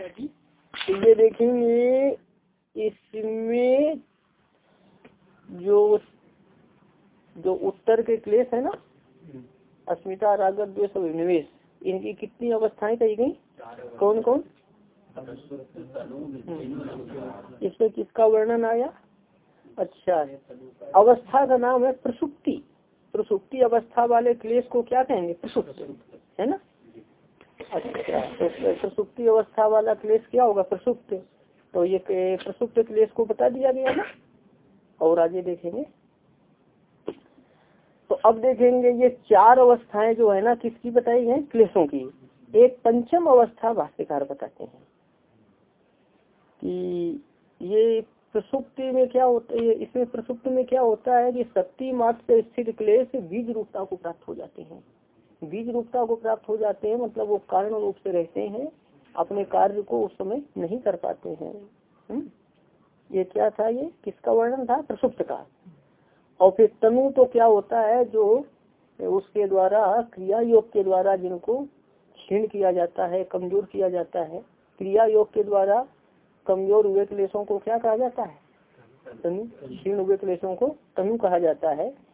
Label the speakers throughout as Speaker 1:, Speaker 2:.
Speaker 1: तो ये देखेंगे इसमें जो जो उत्तर के क्लेश है ना अस्मिता रागत द्वेष निवेश इनकी कितनी अवस्थाएँ कही गई? कौन कौन इसमें किसका वर्णन आया? अच्छा अवस्था का नाम है प्रसुप्ति। प्रसुप्ति अवस्था वाले क्लेश को क्या कहेंगे? प्रसुप्त है ना? अच्छा तो प्रसुप्ति अवस्था वाला क्लेश क्या होगा? प्रसुप्त। तो ये प्रसुप्त क्लेश को बता दिया गया ना? और आगे देखेंगे। तो अब देखेंगे ये चार अवस्थाएँ जो है ना, किसकी बताई गई? क्लेशों की। एक पंचम अवस्था भाष्यकार बताते हैं कि ये प्रसुप्ति में क्या होता है इसमें प्रसुप्त में क्या होता है कि शक्ति मात्र से स्थित क्लेश बीज रूपता को प्राप्त हो जाते हैं। बीज रूपता को प्राप्त हो जाते हैं मतलब वो कारण रूप से रहते हैं, अपने कार्य को उस समय नहीं कर पाते हैं। हम्म? ये क्या था ये? किसका वर्णन था? प्रसुप्त का। और फिर तनु तो क्या होता है, जो उसके द्वारा, क्रिया योग के द्वारा जिनको क्षीण किया जाता है, कमज़ोर किया जाता है, क्रिया योग के द्वारा कमज़ोर हुए क्लेशों को क्या कहा जाता है? तनु, क्षीण हुए क्लेशों को तनु कहा जाता है।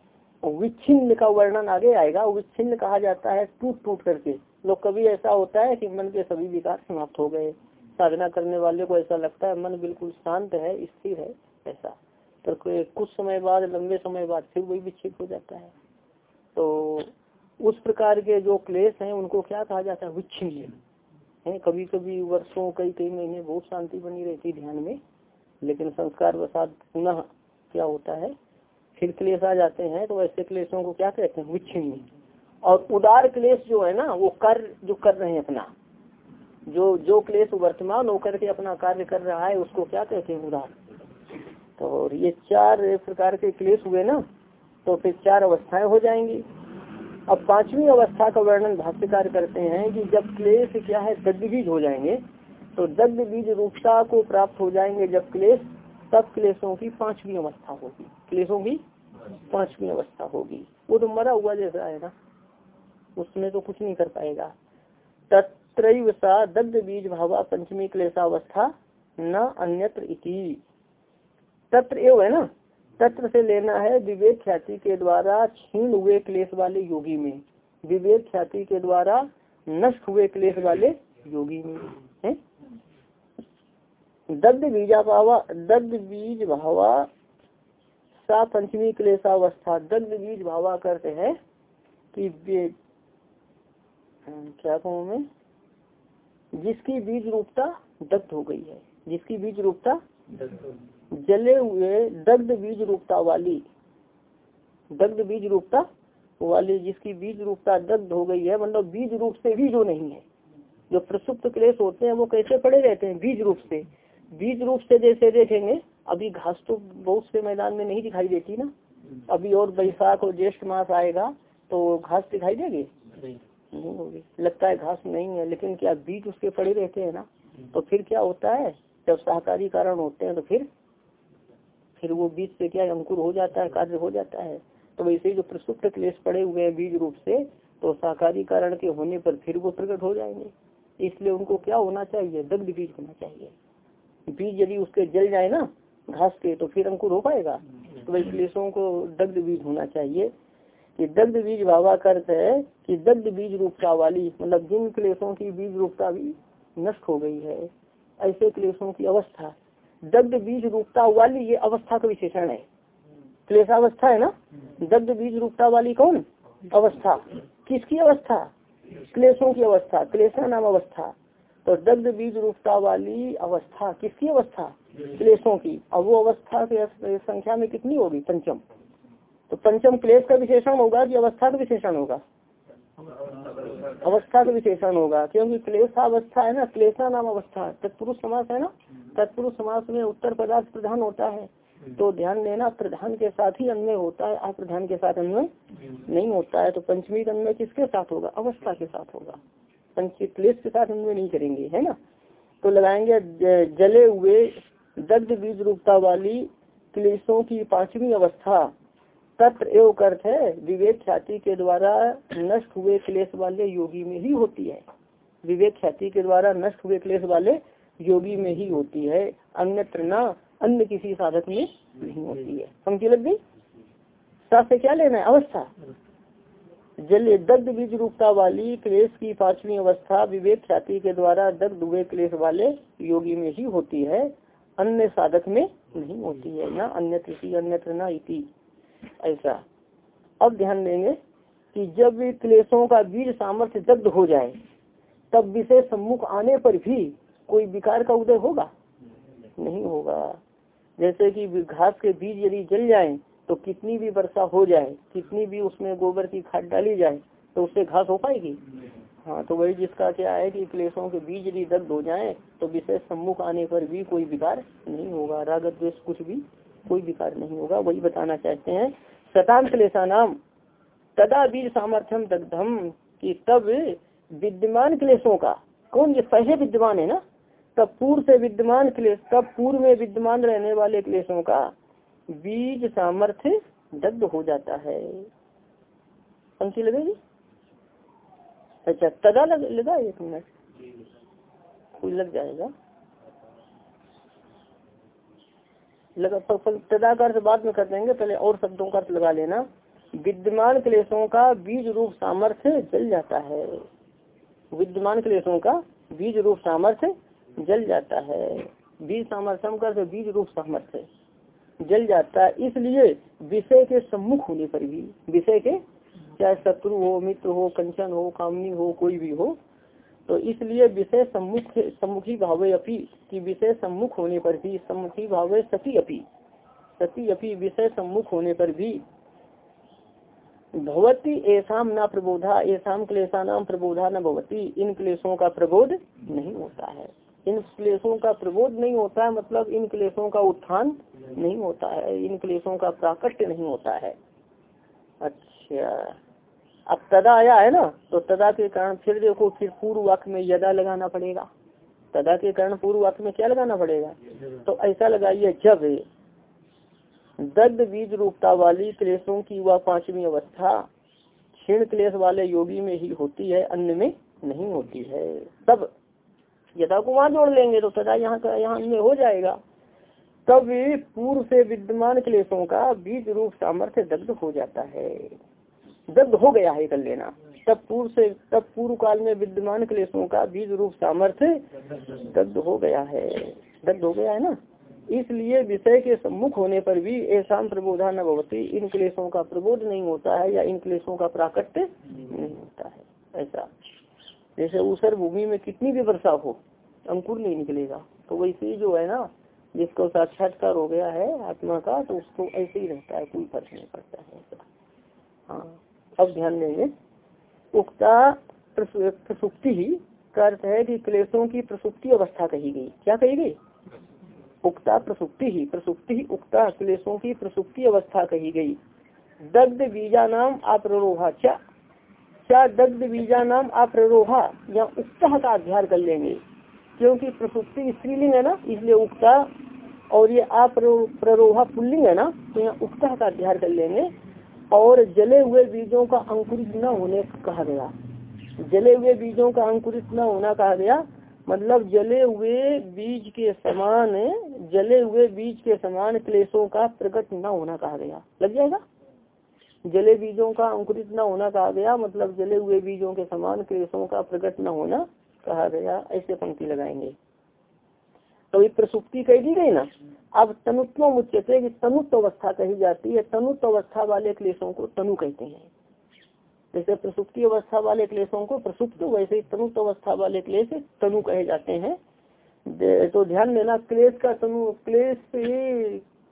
Speaker 1: विच्छिन्न का वर्णन आगे आएगा विच्छिन्न कहा जाता है, टूट टूट करके। लोग कभी ऐसा होता है कि मन के सभी विकार समाप्त हो गए। साधना करने वाले को ऐसा लगता है, मन बिल्कुल शांत है, स्थिर है, ऐसा। तो कुछ समय बाद, लंबे समय बाद, फिर वही विच्छेद हो जाता है। तो उस प्रकार के जो क्लेश हैं, उनको क्या कहा जाता है? विच्छिन्न। है कभी कभी वर्षों कई कई महीने बहुत शांति बनी रहती ध्यान में। लेकिन संस्कार वसाद पुनः क्या होता है? फिर क्लेश आ जाते हैं तो ऐसे क्लेशों को क्या कहते हैं? विच्छिन्न। और उदार क्लेश जो है ना, वो कर, जो कर रहे हैं अपना। जो जो क्लेश वर्तमान होकर के अपना कार्य कर रहा है, उसको क्या कहते हैं? उदार। तो ये चार प्रकार के क्लेश हुए ना तो फिर चार अवस्थाएँ हो जाएँगी। अब पांचवी अवस्था का वर्णन भाष्यकार करते हैं कि जब क्लेश क्या है, दग्ध हो जाएँगे। तो दग्ध बीज रूपता को प्राप्त हो जाएँगे जब क्लेश, तब क्लेशों की पांचवी अवस्था होगी। क्लेशों की पांचवी अवस्था होगी। वो तो मरा हुआ जैसा है ना। उसमें तो कुछ नहीं कर पाएगा। तत्र सा दग्ध बीज भावा पंचमी क्लेशावस्था न अन्यत्र इति। तत्र एव है ना? तत्र से लेना है विवेक ख्याति के द्वारा छीन हुए क्लेश वाले योगी में। विवेक ख्याति के द्वारा नष्ट हुए क्लेश वाले योगी में। है? दग्ध बीजा भावा दग्ध बीज भावा सा पंचमी क्लेशावस्था दग्ध बीज भावा करते हैं कि क्या कहूँ मैं? जिसकी बीज रूपता दग्ध हो गई है। जिसकी बीज रूपता जले हुए दग्ध बीज रूपता वाली, दग्ध बीज रूपता वाली जिसकी बीज रूपता दग्ध हो गई है मतलब बीज रूप से भी जो नहीं है, जो प्रसुप्त क्लेश होते हैं, वो कैसे पड़े रहते हैं? बीज रूप से। बीज रूप से जैसे देखेंगे अभी घास तो बहुत से मैदान में नहीं दिखाई देती ना। अभी और बैसाख और ज्येष्ठ मास आएगा तो घास दिखाई देगी? नहीं। होगी। लगता है घास नहीं है लेकिन क्या बीज उसके पड़े रहते हैं ना तो फिर क्या होता है? जब सहकारी कारण होते हैं तो फिर फिर वो बीज से क्या अंकुर हो जाता है कार्य हो जाता है। तो वैसे जो प्रसुप्त क्लेश पड़े हुए हैं बीज रूप से तो सहकारी कारण के होने पर फिर वो प्रकट हो जाएँगे। इसलिए उनको क्या होना चाहिए? दग्ध बीज होना चाहिए। बीज यदि उसके जल जाए ना घास के तो फिर अंकुर हो पाएगा तो वही क्लेशों को दग्ध बीज होना चाहिए। कि दग्ध बीज भावा करते है कि दग्ध बीज रूपता वाली मतलब जिन क्लेशों की बीज रूपता भी नष्ट हो गई है ऐसे क्लेशों की अवस्था। दग्ध बीज रूपता वाली ये अवस्था का विशेषण है। क्लेशावस्था है ना? दग्ध बीज रूपता वाली कौन? अवस्था। किसकी अवस्था? क्लेशों की अवस्था। क्लेशा नाम अवस्था। तो दग्ध बीज रूपता वाली अवस्था, किसकी अवस्था? क्लेशों की। और वो अवस्था की संख्या में कितनी होगी? पंचम। तो पंचम क्लेश का विशेषण होगा कि अवस्था का विशेषण होगा? अवस्था का विशेषण होगा, क्योंकि क्लेश अवस्था है ना, क्लेशा नाम अवस्था तत्पुरुष समास है ना? तत्पुरुष समास में उत्तर पदार्थ प्रधान होता है। तो ध्यान देना, प्रधान के साथ ही अन्वय होता है। अप्रधान के साथ अन्वय नहीं होता है तो पंचमी अन्वय किसके साथ होगा? अवस्था के साथ होगा। पंच क्लेश के साथ अन्वय नहीं करेंगे, है ना? तो लगाएँगे जले हुए, दग्ध बीज रूपता वाली क्लेशों की पांचवी अवस्था। तत्र एवं अर्थ है, विवेक ख्याति के द्वारा नष्ट हुए क्लेश वाले योगी में ही होती है। विवेक ख्याति के द्वारा नष्ट हुए क्लेश वाले योगी में ही होती है, अन्यत्र न, अन्य किसी साधक में नहीं होती है। पंक्ति लग गई? से क्या लेना है? अवस्था। जल दग्ध बीज रूपता वाली क्लेश की पांचवी अवस्था विवेक ख्याति के द्वारा दग्ध हुए क्लेश वाले योगी में ही होती है, अन्य साधक में नहीं होती है, ना अन्य किसी अन्यत्र न इति, ऐसा। अब ध्यान देंगे कि जब क्लेशों का बीज सामर्थ्य दग्ध हो जाए, तब विशेष सम्मुख आने पर भी कोई विकार का उदय होगा? नहीं होगा। जैसे कि घास के बीज यदि जल जाए तो कितनी भी वर्षा हो जाए कितनी भी उसमें गोबर की खाद डाली जाए तो उससे घास हो पाएगी? हाँ तो वही जिसका क्या है कि क्लेशों के बीज यदि दर्द हो जाए तो विशेष सम्मुख आने पर भी कोई विकार नहीं होगा। राग द्वेष कुछ भी कोई विकार नहीं होगा। वही बताना चाहते हैं शतान क्लेशा नाम तदा बीज सामर्थ्यम दग्धम की तब विद्यमान क्लेशों का कौन ये पहले विद्यमान है ना? तब पूर्व से विद्यमान क्लेश तब पूर्व में विद्यमान रहने वाले क्लेशों का बीज सामर्थ्य दग्ध हो जाता है। पंक्ति लगेगी? अच्छा तदा लग, लगा एक मिनट। कोई लग जाएगा? लगा तदा का अर्थ बाद में कर देंगे पहले और शब्दों का अर्थ लगा लेना। विद्यमान क्लेशों का बीज रूप सामर्थ्य जल जाता है। विद्यमान क्लेशों का बीज रूप सामर्थ्य जल जाता है। बीज सामर्थ्य कर बीज रूप सामर्थ्य। जल जाता है, इसलिए विषय के सम्मुख होने पर भी, विषय के चाहे शत्रु हो, मित्र हो, कंचन हो, कामनी हो, कोई भी हो तो इसलिए विषय सम्मुख, सम्मुखी भावे अपी, की विषय सम्मुख होने पर भी, सम्मुखी भावे सती अपी सती अपी विषय सम्मुख होने पर भी, भवती ऐसा न प्रबोधा ऐसा क्लेशा नाम प्रबोधा न भवती, इन क्लेशों का प्रबोध नहीं होता है। इन क्लेशों का प्रबोध नहीं होता है मतलब इन क्लेशों का उत्थान नहीं होता है, इन क्लेशों का प्राकट्य नहीं होता है। अच्छा। अब तदा आया है ना तो तदा के कारण फिर देखो, फिर पूर्व वाक्य में यदा लगाना पड़ेगा। तदा के कारण पूर्व वाक्य में क्या लगाना पड़ेगा? तो ऐसा लगाइए, जब दग्ध बीज रूपता वाली क्लेशों की वह पांचवी अवस्था क्षीण क्लेश वाले योगी में ही होती है, अन्य में नहीं होती है। तब यदा को वहाँ जोड़ लेंगे तो तदा यहाँ का यहाँ अन्य हो जाएगा। तब पूर्व से विद्यमान क्लेशों का बीज रूप सामर्थ्य दग्ध हो जाता है। दग्ध हो गया है कर लेना। तब पूर्व से तब पूर्व काल में विद्यमान क्लेशों का बीज रूप सामर्थ्य दग्ध हो गया है। दग्ध हो गया है ना? इसलिए विषय के सम्मुख होने पर भी ऐसा प्रबोधा न भवती इन क्लेशों का प्रबोध नहीं होता है या इन क्लेशों का प्राकट्य नहीं होता है। ऐसा। जैसे ऊसर भूमि में कितनी भी वर्षा हो, अंकुर नहीं निकलेगा। तो वैसे ही जो है ना, जिसको साक्षात्कार हो गया है, आत्मा का तो उसको ऐसे ही रहता है, कोई फ़र्क नहीं पड़ता है हाँ अब ध्यान देंगे। उक्ता प्रसुप्ति ही, का अर्थ है कि क्लेशों की प्रसुप्ति अवस्था कही गई। क्या कही गई? उक्ता प्रसुप्ति ही प्रसुप्ति ही उक्ता, क्लेशों की प्रसुप्ति अवस्था कही गई। दग्ध बीजा नाम अप्ररोहा क्या दग्ध बीजा नाम अप्ररोहा या उक्ता का अध्ययन कर लेंगे? क्योंकि प्रसुप्ति स्त्रीलिंग है ना, इसलिए उक्ता और ये अप्ररोहा पुल्लिंग है ना तो यहाँ उक्ता का अध्ययन कर लेंगे। और जले हुए बीजों का अंकुरित न होने कहा गया। जले हुए बीजों का अंकुरित न होना कहा गया मतलब जले हुए बीज के समान, जले हुए बीज के समान क्लेशों का प्रकट न होना कहा गया। लग जाएगा? जले बीजों का अंकुरित न होना कहा गया मतलब जले हुए बीजों के समान क्लेशों का प्रकट न होना कहा गया, ऐसे पंक्ति लगाएँगे। तो ये प्रसुप्ति कह दी गई ना? अब तनुत्व उच्चते की तनुत्व अवस्था कही जाती है, तनुत्व अवस्था वाले क्लेशों को तनु कहते हैं। जैसे प्रसुप्ति अवस्था वाले क्लेशों को प्रसुप्त, वैसे ही तनुत्व अवस्था वाले क्लेश तनु कहे जाते हैं। तो ध्यान देना, क्लेश का तनु, क्लेश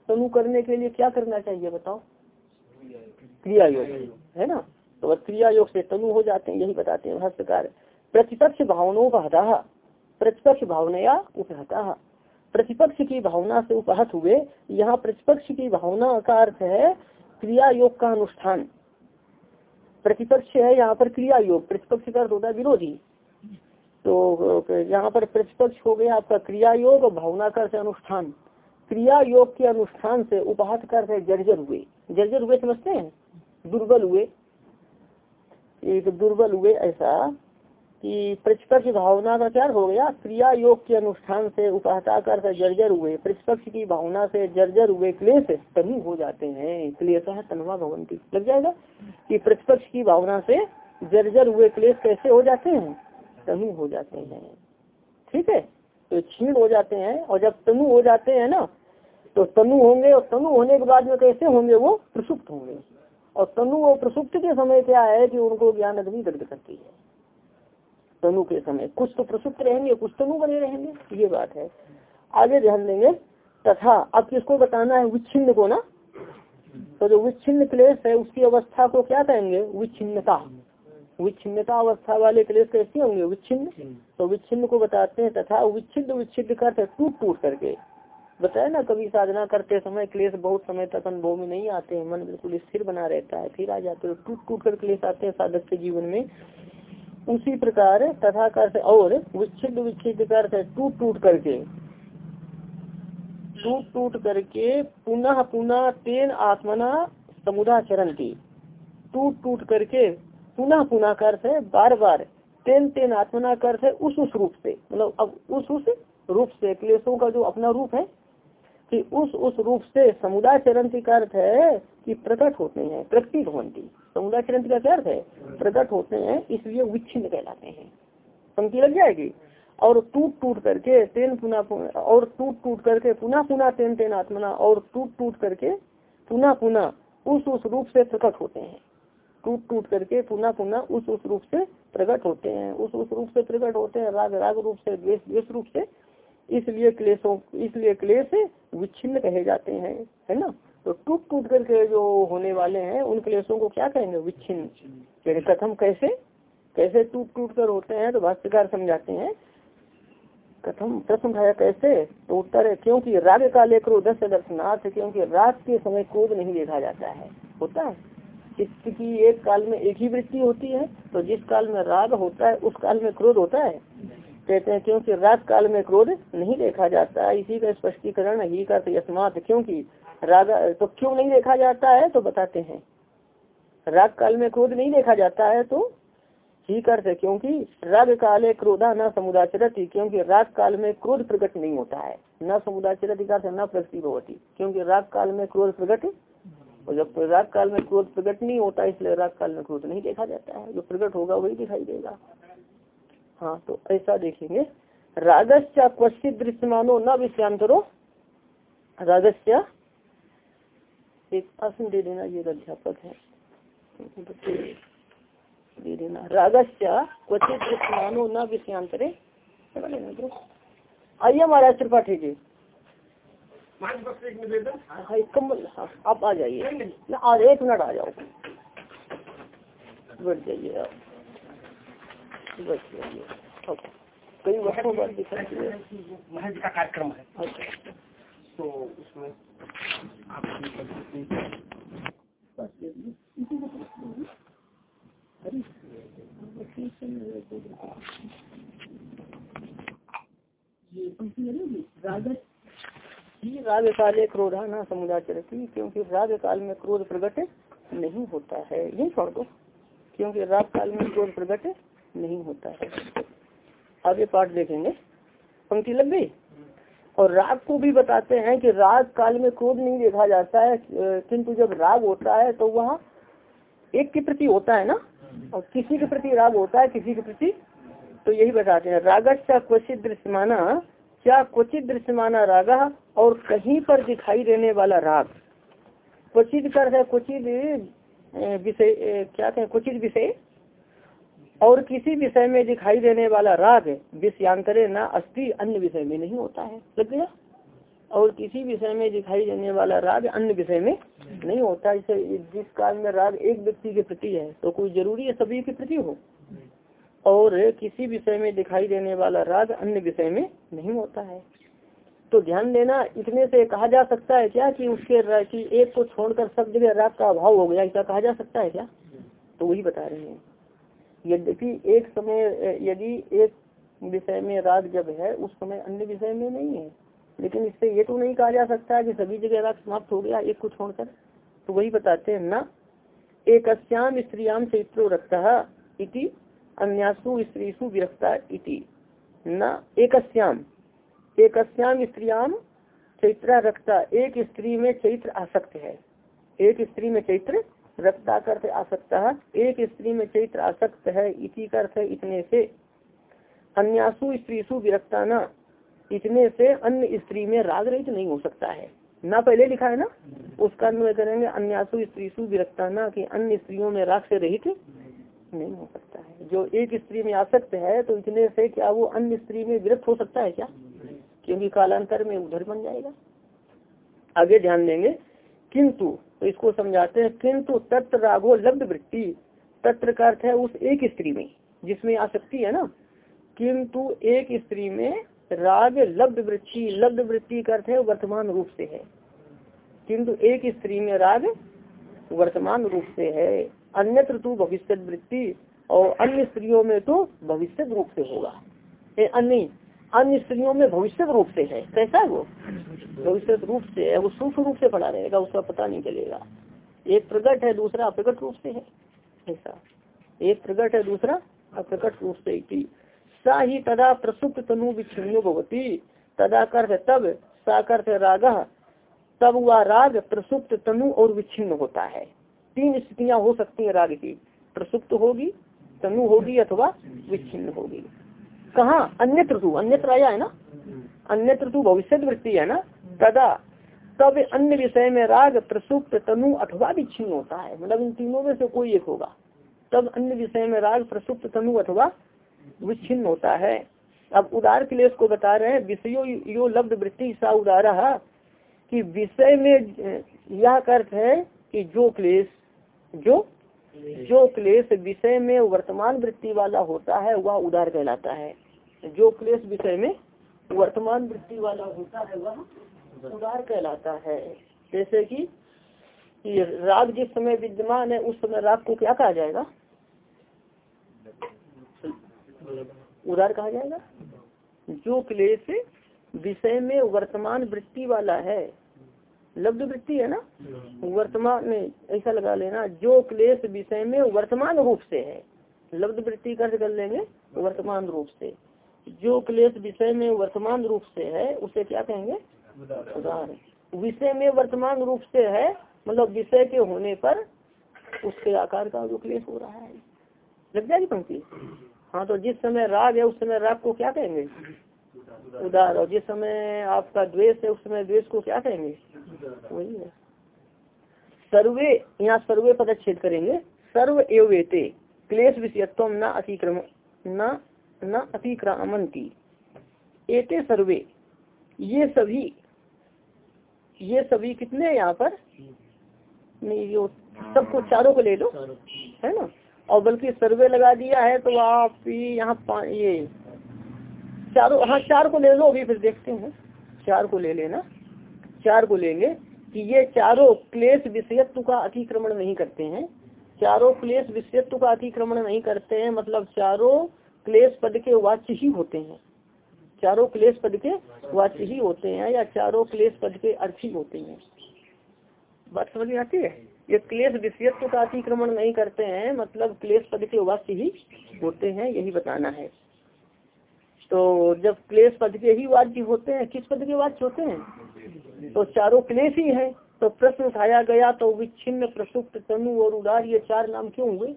Speaker 1: तनु करने के लिए क्या करना चाहिए, बताओ? क्रिया योग है ना? तो क्रिया योग से तनु हो जाते हैं, यही बताते हैं भाष्यकार। प्रतिपक्ष भावनोपहता प्रतिपक्ष भावनया उपहता। प्रतिपक्ष की भावना से उपहत हुए, यहाँ प्रतिपक्ष की भावना का अर्थ है क्रिया योग का अनुष्ठान। प्रतिपक्ष है यहाँ पर क्रिया योग प्रतिपक्ष का अर्थ होता है विरोधी। तो यहाँ पर प्रतिपक्ष हो गया आपका क्रिया योग और भावना का अर्थ अनुष्ठान। क्रिया योग के अनुष्ठान से उपहत कर जर्जर हुए। जर्जर हुए समझते हैं? दुर्बल हुए। एक दुर्बल हुए ऐसा कि प्रतिपक्ष भावना का क्या हो गया? क्रिया योग के अनुष्ठान से उपाहता कर जर्जर हुए। प्रतिपक्ष की भावना से जर्जर हुए, क्लेश तनु हो जाते हैं। क्लेश है तनवा भवंती। लग जाएगा कि प्रतिपक्ष की भावना से जर्जर हुए, क्लेश कैसे हो जाते हैं? तनु हो जाते हैं। ठीक है? तो छीण हो जाते हैं और जब तनु हो जाते हैं ना तो तनु होंगे और तनु होने के बाद में कैसे होंगे वो? प्रसुप्त होंगे। और तनु और प्रसुप्त के समय क्या है कि उनको ज्ञान अग्नि दर्द करती है। तनु के समय। कुछ तो प्रसुप्त रहेंगे, कुछ तनु बने रहेंगे, ये बात है। आगे ध्यान देंगे। तथा, अब किसको बताना है विच्छिन्न को ना? तो जो विच्छिन्न क्लेश है, उसकी अवस्था को क्या कहेंगे? विच्छिन्नता। विच्छिन्नता अवस्था वाले क्लेश कैसे होंगे? विच्छिन्न। तो विच्छिन्न को बताते हैं तथा विच्छिन्न विच्छिन्न करते टूट टूट करके। बताया ना, कभी साधना करते समय क्लेश बहुत समय तक अनुभव में नहीं आते हैं, मन बिल्कुल स्थिर बना रहता है, फिर आ जाते हैं, टूट टूट कर क्लेश आते हैं साधक के जीवन में। उसी प्रकार तथा कर और विच्छिद विच्छिन्न कर टूट टूट करके, टूट टूट करके पुनः पुनः तेन आत्मना समुदा चरण की टूट टूट करके पुनः पुनः कर से बार बार तेन तेन आत्मना कर से उस उस रूप से मतलब अब उस उस रूप से, क्लेशों का जो अपना रूप है कि उस उस रूप से समुदाय चरण का अर्थ है कि प्रकट होते हैं प्रकृति भवंती समुदाय चरण का क्या अर्थ है? प्रकट होते हैं, इसलिए विच्छिन्न कहलाते हैं। पंक्ति लग जाएगी। और टूट टूट करके तेन पुनः और टूट टूट करके पुनः पुनः तेन तेन आत्मना, और टूट टूट करके पुनः पुनः उस उस रूप से प्रकट होते हैं। टूट टूट करके पुनः पुनः उस उस रूप से प्रकट होते हैं। उस उस रूप से प्रकट होते हैं, राग राग रूप से, द्वेष द्वेष रूप से इसलिए क्लेशों इसलिए क्लेश विच्छिन्न कहे जाते हैं, है ना? तो टूट टूट करके जो होने वाले हैं, उन क्लेशों को क्या कहेंगे? विच्छिन्न। कथम कैसे? कैसे टूट टूट कर होते हैं तो भाष्यकार समझाते हैं। कथम प्रश्न उठाया कैसे? तो उत्तर है, क्योंकि राग काले क्रोध से दर्शनार्थ, क्योंकि राग के समय क्रोध नहीं देखा जाता है। होता है? चित्त की एक काल में एक ही वृत्ति होती है तो जिस काल में राग होता है, उस काल में क्रोध होता है। कहते हैं, क्योंकि रात काल में क्रोध नहीं देखा जाता। इसी का स्पष्टीकरण ही का यशमात क्योंकि राग तो क्यों नहीं देखा जाता है तो बताते हैं। राग काल में क्रोध नहीं देखा जाता है तो ही करते क्योंकि राग काले क्रोधा न समुदाचरती, क्योंकि राग काल में क्रोध प्रकट नहीं होता है। न समुदाचरती का न प्रगति होती क्योंकि राग काल में क्रोध प्रकट और जब राग काल में क्रोध प्रकट नहीं होता, इसलिए राग काल में क्रोध नहीं देखा जाता है। जो प्रकट होगा, वही दिखाई देगा। हाँ तो ऐसा देखेंगे। रागस्य क्वचित दृश्यमानो न विषयांतरो। रागस्य एक आसन दे देना ये अध्यापक है। दे देना। रागस्य क्वचित दृश्यमानो न विषयांतरे। आइए महाराज त्रिपाठी जी। हाँ कम्बल हाँ आप आ जाइए। आज एक मिनट आ जाओ। बैठ जाइए आप। कई वर्षों बाद
Speaker 2: महज का कार्यक्रम है। तो उसमें
Speaker 1: राग काले क्रोधा न समुदाचरती क्योंकि राग काल में क्रोध प्रकट नहीं होता है। यही छोड़ दो क्योंकि राग काल में क्रोध प्रकट नहीं होता है। आगे पाठ देखेंगे। पंक्ति गई? और राग को भी बताते हैं कि राग काल में क्रोध नहीं देखा जाता है। किंतु जब राग होता है तो वह एक के प्रति होता है ना? और किसी के प्रति राग होता है, किसी के प्रति? तो यही बताते हैं रागत का क्वचित दृश्यमाना क्या क्वचित दृश्यमाना राग और कहीं पर दिखाई देने वाला राग। क्वचित कर है, क्वचित विषय क्या कहें, क्वचित विषय? और किसी विषय में दिखाई देने वाला राग विषयांतरे न अस्थि अन्य विषय में नहीं होता है। लग गया? और किसी विषय में दिखाई देने वाला राग अन्य विषय में नहीं होता इसे, जिस काल में राग एक व्यक्ति के प्रति है तो कोई ज़रूरी है सभी के प्रति हो? और किसी विषय में दिखाई देने वाला राग अन्य विषय में नहीं होता है। तो ध्यान देना, इतने से कहा जा सकता है क्या कि उसके कि एक को छोड़कर सब जगह राग का अभाव हो गया? ऐसा कहा जा सकता है क्या? तो वही बता रहे हैं। यद्यपि एक समय यदि एक विषय में राग जब है, उस समय अन्य विषय में नहीं है। लेकिन इससे ये तो नहीं कहा जा सकता कि सभी जगह राग समाप्त हो गया, एक को छोड़कर। तो वही बताते हैं न एक अस्याम स्त्रियाम से इत्रो रखता इति, अन्यासु स्त्रीसु विरक्ता इति। न एकस्याम एकस्याम स्त्रियाम चैत्रा रक्ता। एक स्त्री में चैत्र आसक्त है। एक स्त्री में चैत्र रक्ता करते आसक्ता एक स्त्री में चैत्र आसक्त है, इसी अर्थ है इतने से। अन्यासु स्त्रीसु विरक्ता न। इतने से अन्य स्त्री में राग रहित नहीं हो सकता है। ना पहले लिखा है ना? उसका अन्वय करेंगे, अन्यासु स्त्रीसु विरक्ता न, कि अन्य स्त्रियों में राग से रहित नहीं हो सकता है। जो एक स्त्री में आसक्त है तो इतने से क्या वो अन्य स्त्री में विरक्त हो सकता है क्या? क्योंकि कालांतर में उधर बन जाएगा। आगे ध्यान देंगे, किंतु तो इसको समझाते हैं, किंतु तत्व रागो लब्ध वृत्ति। तत्व का अर्थ है उस एक स्त्री में, जिसमें आसक्ति है ना? किंतु एक स्त्री में राग लब्ध वृत्ति लब्ध वृत्ति का अर्थ है वर्तमान रूप से है। किंतु एक स्त्री में राग वर्तमान रूप से है। अन्यत्र तो भविष्य वृत्ति और अन्य स्त्रियों में तो भविष्य रूप से होगा अन्य अन्य स्त्रियों में भविष्य रूप से है। कैसा है वो? भविष्य रूप से है, वो सूक्ष्म रूप से पड़ा रहेगा, उसका पता नहीं चलेगा। एक प्रकट है, दूसरा अप्रकट रूप से है। ऐसा। एक प्रकट है, दूसरा अप्रकट रूप से सा ही तदा प्रसुप्त तनु विच्छिन्नो भवती। तदा कर तब, सा कर राग, तब वह राग प्रसुप्त तनु और विच्छिन्न होता है। तीन स्थितियाँ हो सकती है राग की। प्रसुप्त होगी, तनु होगी अथवा विच्छिन्न होगी। कहा? अन्यत्र तू, अन्यत्र आया है ना? अन्यत्र भविष्य वृत्ति है ना? तदा तब अन्य विषय में राग प्रसुप्त तनु अथवा विच्छिन्न होता है। मतलब इन तीनों में से कोई एक होगा। तब अन्य विषय में राग प्रसुप्त तनु अथवा विच्छिन्न होता है। अब उदार क्लेश को बता रहे हैं, विषयो यो लब्ध वृत्ति सा उदारा कि विषय में यह अर्थ है कि जो क्लेश, जो जो क्लेश विषय में वर्तमान वृत्ति वाला होता है, वह उदार कहलाता है। जो क्लेश विषय में वर्तमान वृत्ति वाला होता है, वह उदार कहलाता है। जैसे कि राग जिस समय विद्यमान है, उस समय राग को क्या कहा जाएगा? उदार कहा जाएगा? जो क्लेश विषय में वर्तमान वृत्ति वाला है, लब्ध वृत्ति है ना? वर्तमान में, ऐसा लगा लेना, जो क्लेश विषय में वर्तमान रूप से है, लब्ध वृत्ति कर कर लेंगे, वर्तमान रूप से। जो क्लेश विषय में वर्तमान रूप से है, उसे क्या कहेंगे? उदाहरण। विषय में वर्तमान रूप से है मतलब विषय के होने पर उसके आकार का जो क्लेश हो रहा है। लग जाएगी पंक्ति? हाँ तो जिस समय राग है, उस समय राग को क्या कहेंगे? उदार। और जिस समय आपका द्वेष है, उस समय द्वेष को क्या कहेंगे? वही है। सर्वे, यहाँ सर्वे पदच्छेद करेंगे। सर्व एवं क्लेश विषयत्व न अतिक्रम न न अतिक्रामंती एते सर्वे, ये सभी ये सभी कितने यहाँ पर? नहीं जो सबको चारों को ले लो, है ना? और बल्कि सर्वे लगा दिया है तो आप यहाँ ये चारों हाँ चार को ले लो अभी फिर देखते हैं। चार को ले लेना। चार को लेंगे कि ये चारों क्लेश विषयत्व का अतिक्रमण नहीं करते हैं। चारों क्लेश विषयत्व का अतिक्रमण नहीं करते हैं मतलब चारों क्लेश पद के वाच्य ही होते हैं। चारों क्लेश पद के वाच्य ही होते हैं या चारों क्लेश पद के अर्थ ही होते हैं। बात समझ में आती है? ये क्लेश विषयत्व का अतिक्रमण नहीं करते हैं मतलब क्लेश पद के वाच्य ही होते हैं, यही बताना है। तो जब क्लेश पद के ही वाच्य होते हैं, किस पद के वाच्य होते हैं? तो चारों क्लेश ही है। तो प्रश्न उठाया गया तो विच्छिन्न प्रसुप्त तनु और उदार ये चार नाम क्यों हुए?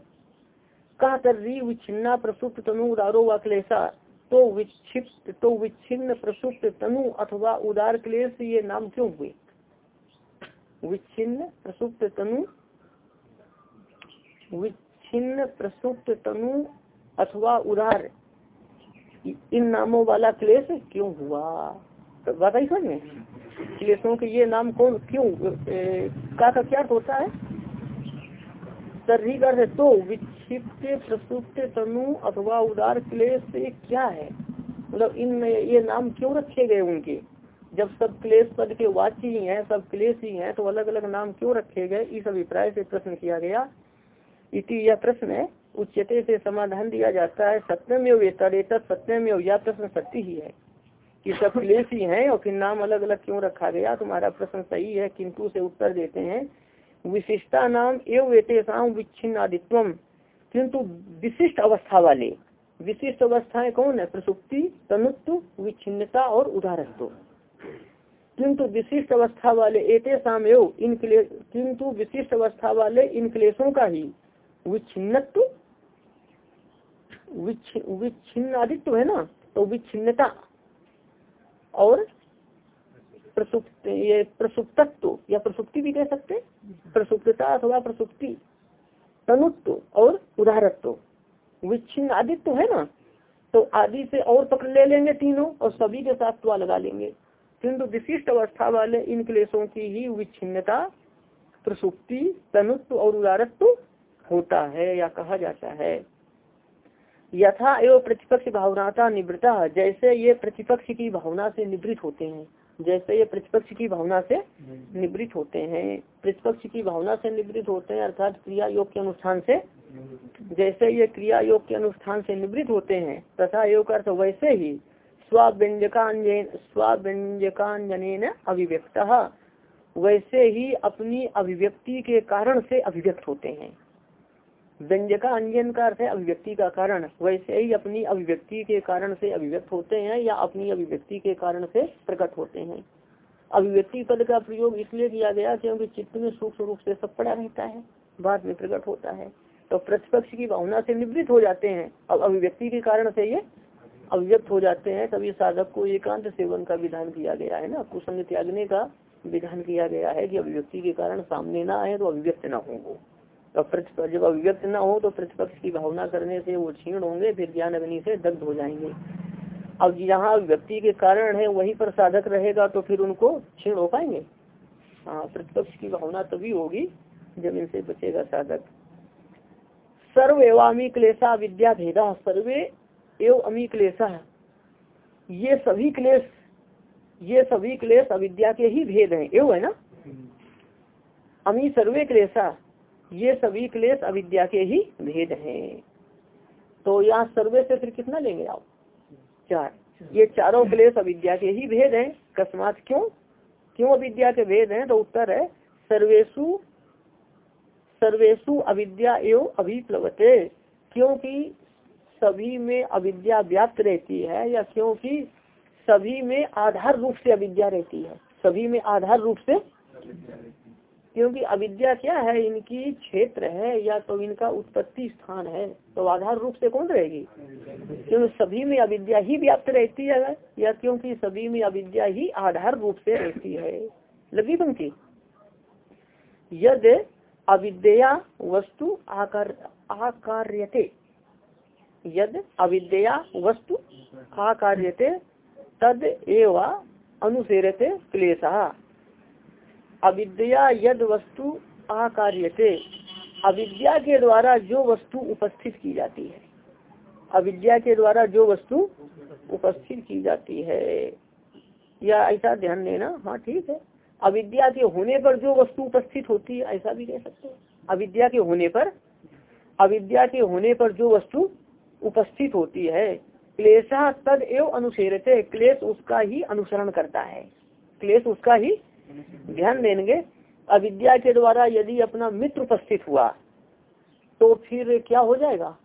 Speaker 1: कहा कर री विच्छिन्ना प्रसुप्त तनु उदारो व क्लेशा। तो विक्षिप्त तो विच्छिन्न प्रसुप्त तनु अथवा उदार क्लेश ये नाम क्यों हुए? विच्छिन्न प्रसुप्त तनु, विच्छिन्न प्रसुप्त तनु अथवा उदार। इन नामों वाला क्लेश क्यों हुआ? तो बात आई समझ क्लेशों के ये नाम कौन, क्यों का क्या होता है? तरी कर तो विक्षिप्त प्रसुप्त तनु अथवा उदार क्लेश क्या है? मतलब इन ये नाम क्यों रखे गए उनके? जब सब क्लेश पद के वाच्य ही हैं सब क्लेश ही हैं तो अलग अलग नाम क्यों रखे गए? इस अभिप्राय से प्रश्न किया गया। इति यह प्रश्न है उच्चते से समाधान दिया जाता है सत्यम वेतर सत्यम यह प्रश्न सत्य ही है। कि सब क्लेश ही हैं और फिर नाम अलग अलग क्यों रखा गया? तुम्हारा प्रश्न सही है किंतु से उत्तर देते हैं। विशिष्टा नाम एवं वेतेषाम विच्छिन्न आदित्व किंतु विशिष्ट अवस्था वाले, विशिष्ट अवस्थाएँ कौन है? प्रसुप्ति, तनुत्व, विच्छिन्नता और उदाहरत्व किंतु विशिष्ट अवस्था वाले एते सामयो इन किंतु विशिष्ट अवस्था वाले इन क्लेशों का ही। विच्छिन्नत्व विच्छिन्न है ना? तो विच्छिन्नता और प्रसुप्त, ये प्रसुप्तत्व, या प्रसुप्ति भी कह सकते प्रसुप्तता अथवा प्रसुप्ति। तनुत्व और उदाहरत्व विच्छिन्न आदित्य है ना? तो आदि से और पकड़ ले लेंगे तीनों और सभी के साथ तो लगा लेंगे। किंतु विशिष्ट अवस्था वाले इन क्लेशों की ही विच्छिन्नता, प्रसुप्ति, तनुत्व और उदारत्व होता है या कहा जाता है। यथा एवं प्रतिपक्ष भावनाता निवृता जैसे ये प्रतिपक्ष की भावना से निवृत्त होते हैं। जैसे ये प्रतिपक्ष की भावना से निवृत्त होते हैं। प्रतिपक्ष की भावना से निवृत्त होते हैं अर्थात क्रिया योग के अनुष्ठान से। जैसे ये क्रिया योग के अनुष्ठान से निवृत्त होते हैं तथा योग अर्थ वैसे ही स्वाव्यंजकांजन स्वाव्यंजकांजन अभिव्यक्त। वैसे ही अपनी अभिव्यक्ति के कारण से अभिव्यक्त होते हैं। व्यंजका अंजन का अर्थ है अभिव्यक्ति का कारण। वैसे ही अपनी अभिव्यक्ति के कारण से अभिव्यक्त होते हैं या अपनी अभिव्यक्ति के कारण से प्रकट होते हैं। अभिव्यक्ति पद का प्रयोग इसलिए किया गया क्योंकि चित्त में सूक्ष्म रूप से सब पड़ा रहता है, बाद में प्रकट होता है। तो प्रतिपक्ष की भावना से निवृत्त हो जाते हैं। अब अभिव्यक्ति के कारण से ये अभिव्यक्त हो जाते हैं। तभी साधक को एकांत सेवन का विधान किया गया है ना? कुसंग त्यागने का विधान किया गया है कि अभिव्यक्ति के कारण सामने ना आए तो अभिव्यक्त ना हो। वो तो जब अभिव्यक्त न हो तो प्रतिपक्ष की भावना करने से वो क्षीण होंगे, फिर ज्ञान अग्नि से दग्ध हो जाएँगे। अब जहाँ व्यक्ति के कारण है, वहीं पर साधक रहेगा तो फिर उनको क्षीण हो पाएँगे। हाँ प्रतिपक्ष की भावना तभी होगी, जब इनसे बचेगा साधक। सर्व एवं क्लेशा विद्या भेदा, सर्वे एवं अमी क्लेशा ये सभी क्लेश, ये सभी क्लेश अविद्या के ही भेद हैं। एवं है ना? अमी सर्वे क्लेशा। ये सभी क्लेश अविद्या के ही भेद हैं। तो यहाँ सर्वे से फिर कितना लेंगे आप? चार। ये चारों क्लेश अविद्या के ही भेद हैं। कस्मात क्यों? क्यों अविद्या के भेद हैं? तो उत्तर है, सर्वेशु सर्वेशु अविद्या एवं अभिप्लवते। क्योंकि सभी में अविद्या व्याप्त रहती है या क्योंकि सभी में आधार रूप से अविद्या रहती है? सभी में आधार रूप से क्योंकि अविद्या क्या है? इनकी क्षेत्र है या तो इनका उत्पत्ति स्थान है तो आधार रूप से कौन रहेगी? क्योंकि सभी में अविद्या ही व्याप्त रहती है, या क्योंकि सभी में अविद्या ही आधार रूप से रहती है? लगी पंक्ति। यद अविद्या वस्तु आकार, आकार्यते। यद अविद्या वस्तु आकार्यते, तद एवं अनुसेरते क्लेशा। अविद्या यद वस्तु आकार्यते। अविद्या के द्वारा जो वस्तु उपस्थित की जाती है। अविद्या के द्वारा जो वस्तु उपस्थित की जाती है। या ऐसा ध्यान देना हाँ ठीक है। अविद्या के होने पर जो वस्तु उपस्थित होती है, ऐसा भी कह सकते हैं। अविद्या के होने पर, अविद्या के होने पर जो वस्तु उपस्थित होती है, क्लेशा तद एवं अनुसेरते। क्लेश उसका ही अनुसरण करता है। क्लेश उसका ही ध्यान देंगे। अविद्या के द्वारा यदि अपना मित्र उपस्थित हुआ तो फिर क्या हो जाएगा?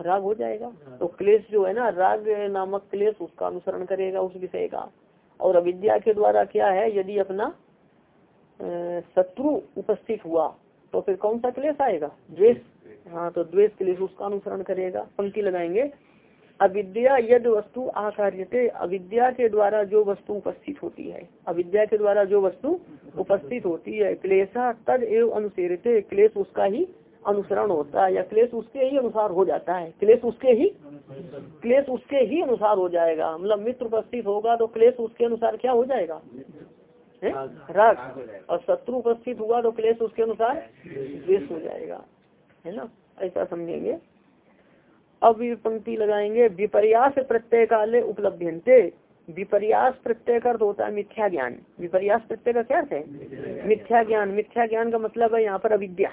Speaker 1: राग हो जाएगा। तो क्लेश जो है ना, राग नामक क्लेश उसका अनुसरण करेगा, उस विषय का। और अविद्या के द्वारा क्या है, यदि अपना शत्रु उपस्थित हुआ तो फिर कौन सा क्लेश आएगा? द्वेष। हाँ तो द्वेष क्लेश उसका अनुसरण करेगा। पंक्ति लगाएँगे। अविद्या यद वस्तु आकार्यते। अविद्या के द्वारा जो वस्तु उपस्थित होती है, अविद्या के द्वारा जो वस्तु उपस्थित होती है, क्लेशा तद एवं अनुसेरते। क्लेश उसका ही अनुसरण होता है, या क्लेश उसके ही अनुसार हो जाता है। क्लेश उसके ही क्लेश उसके ही अनुसार हो जाएगा। मतलब मित्र उपस्थित होगा तो क्लेश उसके अनुसार क्या हो जाएगा? राग। और शत्रु उपस्थित हुआ तो क्लेश उसके अनुसार द्वेष हो जाएगा। है ना? ऐसा समझेंगे। अब पंक्ति लगाएँगे विपर्यास प्रत्यय काले उपलब्धते विपर्यास प्रत्यय का अर्थ होता है मिथ्या ज्ञान। विपर्यास प्रत्यय का क्या अर्थ है? मिथ्या ज्ञान। मिथ्या ज्ञान का मतलब है यहाँ पर अविद्या।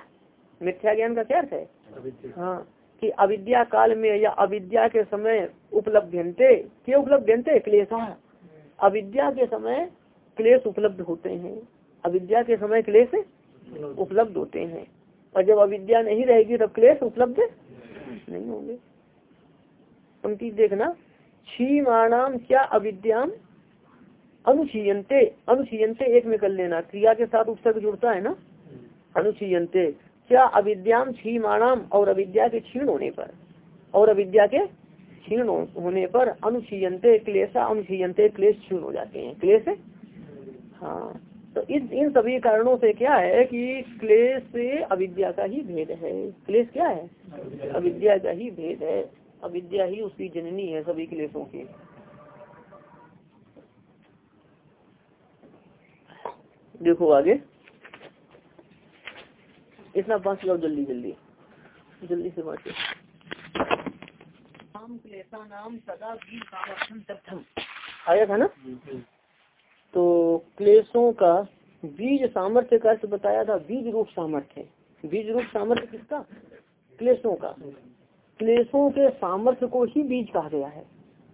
Speaker 1: मिथ्या ज्ञान का क्या अर्थ है? हाँ कि अविद्या काल में या अविद्या के समय उपलब्धते क्या उपलब्धते क्लेशा। अविद्या के समय क्लेश उपलब्ध होते हैं। अविद्या के समय क्लेश उपलब्ध होते हैं। और जब अविद्या नहीं रहेगी तब क्लेश उपलब्ध नहीं होंगे। पंक्ति देखना। क्षीमाणाम क्या अविद्याम अनुशीयंते अनुशीयंते एक में कर लेना। क्रिया के साथ उपसर्ग जुड़ता है ना? अनुशीयंते क्या अविद्याम क्षीमाणाम और अविद्या के क्षीण होने पर? और अविद्या के क्षीण होने पर अनुशीयंते क्लेशा अनुशीयंते क्लेश क्षीण हो जाते हैं। क्लेश? हाँ। तो इस इन सभी कारणों से क्या है कि क्लेश से अविद्या का ही भेद है। क्लेश क्या है? अविद्या का ही भेद है। अविद्या ही उसकी जननी है सभी क्लेशों की। देखो आगे। इतना पास लो जल्दी जल्दी। जल्दी से बात नाम क्लेशा नाम सदा भी सामर्थ्यम तथम आया था ना? तो क्लेशों का बीज सामर्थ्य का बताया था बीज रूप सामर्थ्य। बीज रूप सामर्थ्य किसका? क्लेशों का। क्लेशों के सामर्थ्य को ही बीज कहा गया है।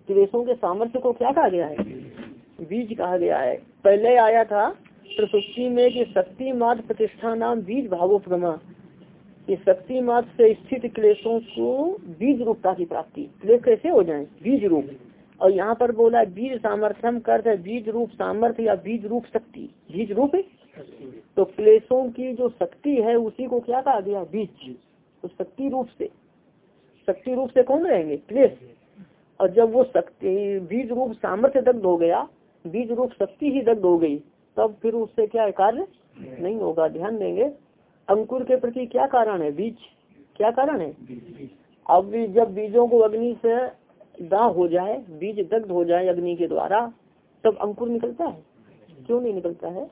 Speaker 1: क्लेशों के सामर्थ्य को क्या कहा गया है? बीज कहा गया है। पहले आया था प्रसुप्ति में कि शक्ति मात्र प्रतिष्ठा नाम बीज भावोपगमा ये शक्ति मात्र से स्थित क्लेशों को बीज रूपता की प्राप्ति। क्लेश कैसे हो जाए? बीज रूप। और यहाँ पर बोला बीज सामर्थ्यम कर बीज रूप सामर्थ्य या बीज रूप शक्ति। बीज रूप तो क्लेशों की जो शक्ति है, उसी को क्या कहा गया? बीज। तो शक्ति रूप से। शक्ति रूप से कौन रहेंगे? क्लेश। और जब वो शक्ति, बीज रूप सामर्थ्य दग्ध हो गया, बीज रूप शक्ति ही दग्ध हो गई, तब फिर उससे क्या है? कार्य नहीं होगा। ध्यान देंगे, अंकुर के प्रति क्या कारण है? बीज। क्या कारण है? अब जब बीजों को अग्नि से दाह हो जाए, बीज दग्ध हो जाए अग्नि के द्वारा, तब अंकुर निकलता है। क्यों नहीं निकलता है?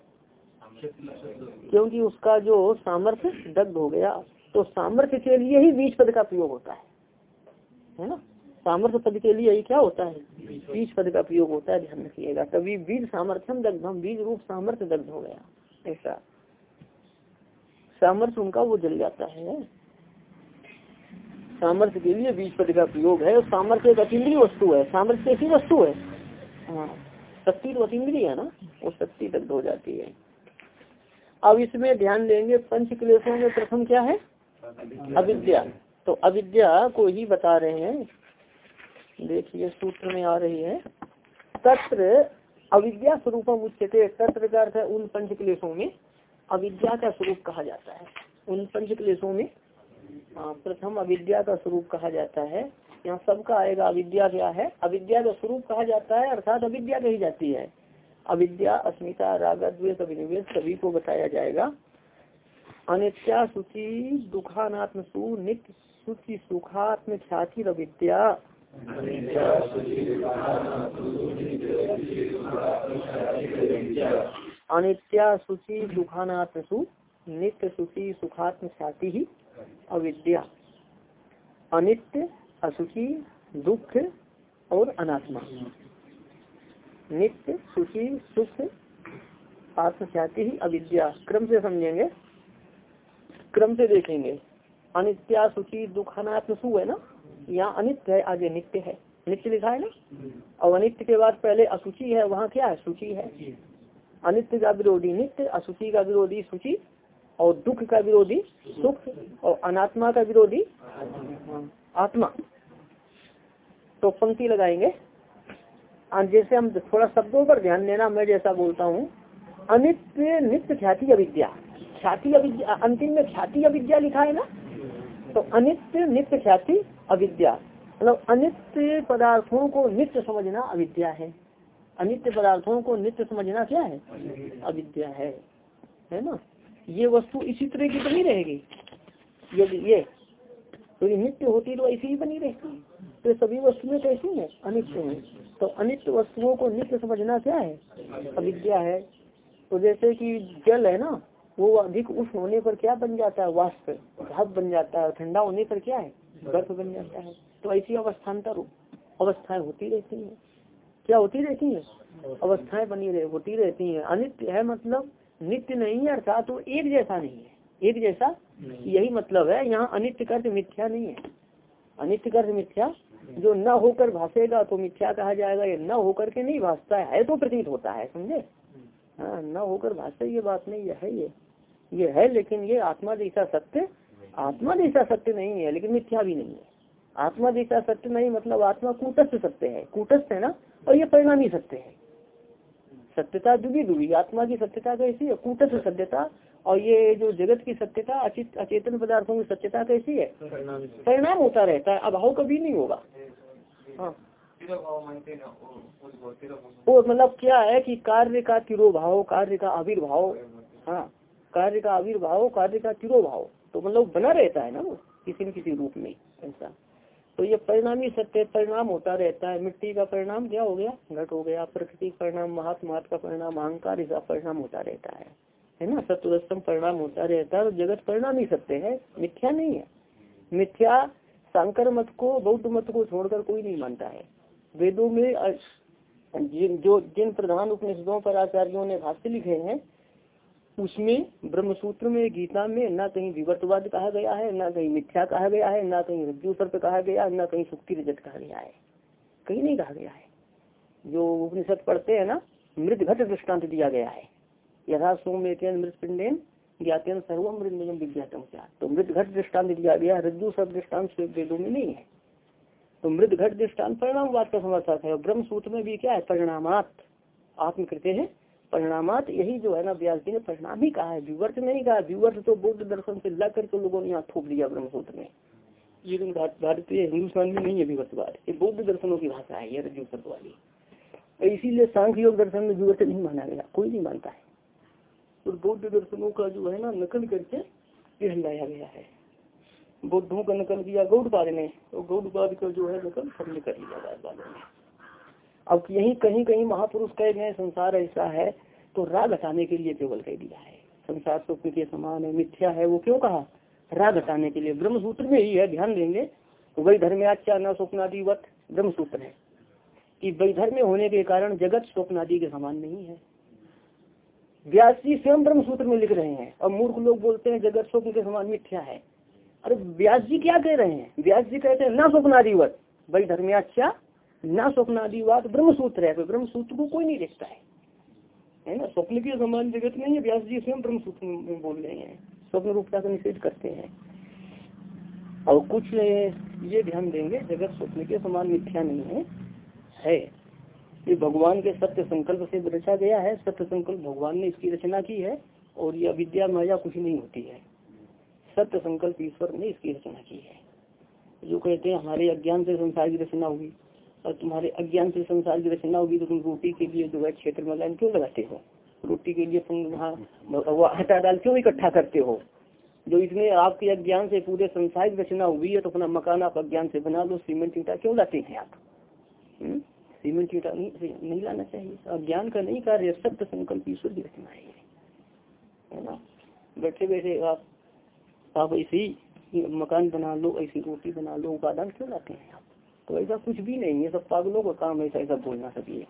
Speaker 1: क्योंकि उसका जो सामर्थ्य दग्ध हो गया तो सामर्थ्य के लिए ही बीज पद का प्रयोग होता है। है ना? सामर्थ्य पद के लिए यही क्या होता है? बीज पद का प्रयोग होता है, ध्यान रखिएगा। तभी बीज सामर्थ्यम दग्धम बीज रूप सामर्थ्य दग्ध हो गया, ऐसा। सामर्थ्य उनका वो जल जाता है। सामर्थ्य के लिए बीज पद का प्रयोग है सामर्थ्य एक अतिद्रीय वस्तु है। सामर्थ्य कैसी वस्तु है। हाँ शक्ति तो अतिद्रीय है ना? वो शक्ति दग्ध हो जाती है। अब इसमें ध्यान देंगे पंच क्लेशों में प्रथम क्या है? अविद्या। तो अविद्या को ही बता रहे हैं। देखिए, सूत्र में आ रही है। तत्र अविद्या स्वरूपम उच्चते तत्र का अर्थ है उन पंच क्लेशों में। अविद्या का स्वरूप कहा जाता है। उन पंच क्लेशों में प्रथम अविद्या का स्वरूप कहा जाता है। यहाँ सबका आएगा अविद्या क्या है? अविद्या का स्वरूप कहा जाता है, अर्थात अविद्या कही जाती है। अविद्या, अस्मिता राग द्वेष अभिनिवेश, सभी को बताया जाएगा। अनित्या सूची दुखानात्म सु नित्य सुचि सुखात्म ख्याति अविद्या अनित्या सूची दुखानात्म सु नित्य सुचि सुखात्म ख्याति ही अविद्या। अनित्य असुचि दुख और अनात्मा। नित्य सुचि सुख आत्मख्याति ही अविद्या। क्रम से समझेंगे? क्रम से देखेंगे। अनित्या सुचि दुख अनात्म सु है ना? यहाँ अनित्य है, आगे नित्य है। नित्य लिखा है ना? और अनित्य के बाद पहले असुचि है, वहाँ क्या है? सूची है। अनित्य का विरोधी नित्य असुचि का विरोधी सूची और दुख का विरोधी सुख, और अनात्मा का विरोधी आत्मा। तो पंक्ति लगाएँगे। जैसे हम थोड़ा शब्दों पर ध्यान देना, मैं जैसा बोलता हूँ, अनित्य नित्य ख्याति अविद्या। ख्याति अविद्या, अंतिम में ख्याति अविद्या लिखा है ना? तो अनित्य नित्य ख्याति अविद्या। मतलब अनित्य पदार्थों को नित्य समझना अविद्या है। अनित्य पदार्थों को नित्य समझना क्या है? अविद्या है। है ना? ये वस्तु इसी तरह की बनी रहेगी। यदि ये तो नित्य होती तो ऐसी ही बनी रहती। तो सभी वस्तुएँ कैसी है? अनित्य है। तो अनित्य वस्तुओं को नित्य समझना क्या है? अविद्या है। तो जैसे कि जल है ना? वो अधिक उष्ण होने पर क्या बन जाता है? वाष्प भाप बन जाता है ठंडा होने पर क्या है? बर्फ़ बन जाता है। तो ऐसी अवस्थान्तर अवस्थाएँ होती रहती है। क्या होती रहती है? अवस्थाएँ बनी रहे होती रहती है। अनित्य है मतलब नित्य नहीं है अर्थात वो एक जैसा नहीं है। एक जैसा यही मतलब है यहाँ अनित्य कर्ज मिथ्या नहीं है। अनित्य कर्थ मिथ्या जो न होकर भाषेगा तो मिथ्या कहा जाएगा ये न होकर के नहीं भाषता है तो प्रतीत होता है समझे? हाँ न होकर भाषा ये बात नहीं है ये। ये है लेकिन ये आत्मा जैसा सत्य आत्मा जैसा सत्य नहीं है लेकिन मिथ्या भी नहीं है। आत्मा जैसा सत्य नहीं मतलब आत्मा कूटस्थ सत्य है। कूटस्थ है ना? और ये परिणामी सत्य है। सत्यता दुबी दुबी आत्मा की सत्यता कैसी है? कूटस्थ सत्यता। और ये जो जगत की सत्यता अचित अचेतन पदार्थों की सत्यता कैसी है? परिणाम होता रहता है। अभाव कभी नहीं होगा। हाँ। वो मतलब क्या है कि कार्य का तिरोभाव कार्य का आविर्भाव। हाँ। कार्य का आविर्भाव, कार्य का तिरोभाव। तो मतलब बना रहता है ना वो, किसी न किसी रूप में ऐसा। तो ये परिणामी सत्य, परिणाम होता रहता है। मिट्टी का परिणाम क्या हो गया? घट हो गया। प्रकृति परिणाम महात्मा का परिणाम, अहंकार इसका परिणाम होता रहता है। है ना? सत्वस्तम परिणाम होता रहता है और जगत परिणाम ही सत्य है। मिथ्या नहीं है। मिथ्या शंकर मत को, बौद्ध मत को छोड़कर कोई नहीं मानता है। वेदों में जिन, जो, जिन प्रधान उपनिषदों पर आचार्यों ने भाष्य लिखे हैं उसमें ब्रह्मसूत्र में, गीता में न कहीं विवर्तवाद कहा गया है, न कहीं मिथ्या कहा गया है, न कहीं रज्जु सर्प कहा गया है न कहीं सुक्ति रजत कहा गया है। कहीं नहीं कहा गया है। जो उपनिषद पढ़ते हैं ना मृत घट दृष्टांत दिया गया है। यथा सोमेन मृत पिंडेन ज्ञातेन सर्वम मृत विज्ञातम क्या तो मृत घट दृष्टांत दिया गया है रज्जु सर्प दृष्टांत वेदों में नहीं है। तो मृत घट दृष्टान परिणामवाद का समर्थक है ब्रह्म सूत्र में भी क्या है, परिणामात आत्मकृत्य है। परिणामात यही जो है ना व्यास जी ने परिणाम ही कहा है, विवर्त नहीं कहा विवर्त तो बौद्ध दर्शन से लग करके लोगों ने यहाँ थोप दिया ब्रह्म सूत्र में। ये दिन भारतीय हिंदुस्तान में नहीं है विवर्तवाद ये बौद्ध दर्शनों की भाषा है, ये रज्जु वाली। इसीलिए सांख्य योग दर्शन में विवर्त नहीं माना गया, कोई नहीं मानता है। तो बौद्ध दर्शनों का जो है ना नकल करके यह गया है। बुद्धों का नकल किया गौड़पाद ने तो गौड़पाद का जो है नकल सबने कर लिया वालों ने अब यही कहीं कहीं महापुरुष कह गए संसार ऐसा है तो राग हटाने के लिए केवल कह दिया है। संसार स्वप्न के समान है, मिथ्या है, वो क्यों कहा? राग हटाने के लिए। ब्रह्म सूत्र में ही है, ध्यान देंगे। तो वही धर्म्याचा न स्वप्नादिवत ब्रह्म सूत्र है। कि वैधर्म्य होने के कारण जगत स्वप्नादि के समान नहीं है। व्यास जी स्वयं ब्रह्म सूत्र में लिख रहे हैं। और मूर्ख लोग बोलते हैं, जगत स्वप्न के समान मिथ्या है। अरे व्यास जी क्या कह रहे हैं? व्यास जी कहते हैं, ना स्वप्नादिवत भाई धर्म्याख्या ना स्वप्नादिवाद ब्रह्म सूत्र है ब्रह्म सूत्र को कोई नहीं देखता है। है ना? स्वप्न के समान जगत नहीं है, व्यास जी स्वयं ब्रह्म सूत्र में बोल रहे हैं। स्वप्न रूपता का निषेध करते हैं। और कुछ ये ध्यान देंगे, जगत स्वप्न के समान मिथ्या नहीं है। है। ये भगवान के सत्य संकल्प से रचा गया है, सत्य संकल्प भगवान ने इसकी रचना की है, और ये अविद्या माया कुछ नहीं होती है। सत्य संकल्प ईश्वर ने इसकी रचना की है। जो कहते हैं, हमारे अज्ञान से संसार की रचना हुई। और तुम्हारे अज्ञान से संसार की रचना होगी तो तुम रोटी के लिए जो है क्षेत्र में लाइन क्यों लगाते हो? रोटी के लिए तुम वहाँ हटा डाल क्यों इकट्ठा करते हो? जो इसमें आपके अज्ञान से पूरे संसार की रचना हुई है तो अपना मकान आप अज्ञान से बना लो सीमेंट ईटा क्यों लाते हैं आप? हम्म? सीमेंट ईटा नहीं, नहीं लाना चाहिए। अज्ञान का नहीं कार्य सत्य संकल्प ईश्वर की रचना है। ना? बैठे बैठे आप आप ऐसी मकान बना लो ऐसी रोटी बना लो उपादान क्यों लाते हैं तो ऐसा कुछ भी नहीं है, सब पागलों का काम ऐसा ऐसा बोलना सभी